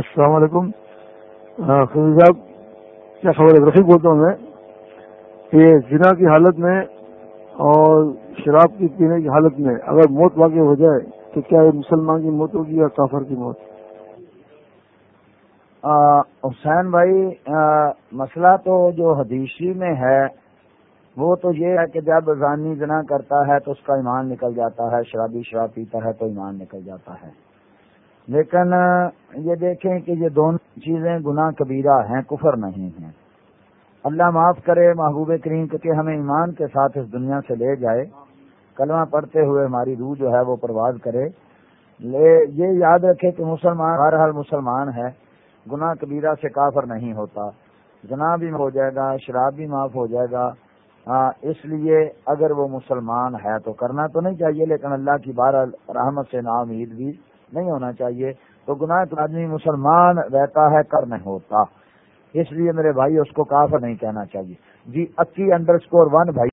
السلام علیکم. خزی صاحب، کیا خبر ہے؟ رفیق بولتا ہوں میں. کہ زنا کی حالت میں اور شراب کی پینے کی حالت میں اگر موت واقع ہو جائے تو کیا یہ مسلمان کی موت ہوگی یا کافر کی موت؟ حسین بھائی مسئلہ تو جو حدیثی میں ہے، وہ تو یہ ہے کہ جب زانی زنا کرتا ہے تو اس کا ایمان نکل جاتا ہے، شرابی شراب پیتا ہے تو ایمان نکل جاتا ہے. لیکن یہ دیکھیں کہ یہ دونوں چیزیں گناہ کبیرہ ہیں، کفر نہیں ہیں۔ اللہ معاف کرے محبوب کریم کہ ہمیں ایمان کے ساتھ اس دنیا سے لے جائے۔ کلمہ پڑھتے ہوئے ہماری روح جو ہے وہ پرواز کرے۔ لے، یہ یاد رکھے کہ مسلمان ہر حال مسلمان ہے گناہ کبیرہ سے کافر نہیں ہوتا۔ گناہ بھی ہو جائے گا، شراب بھی معاف ہو جائے گا۔ ہاں، اس لیے اگر وہ مسلمان ہے تو کرنا تو نہیں چاہیے، لیکن اللہ کی بار رحمت سے نا امید بھی نہیں ہونا چاہیے۔ تو گناہ آدمی مسلمان رہتا ہے، کر نہیں ہوتا۔ اس لیے میرے بھائی، اس کو کافر نہیں کہنا چاہیے۔ جی اکی انڈر اسکور ون بھائی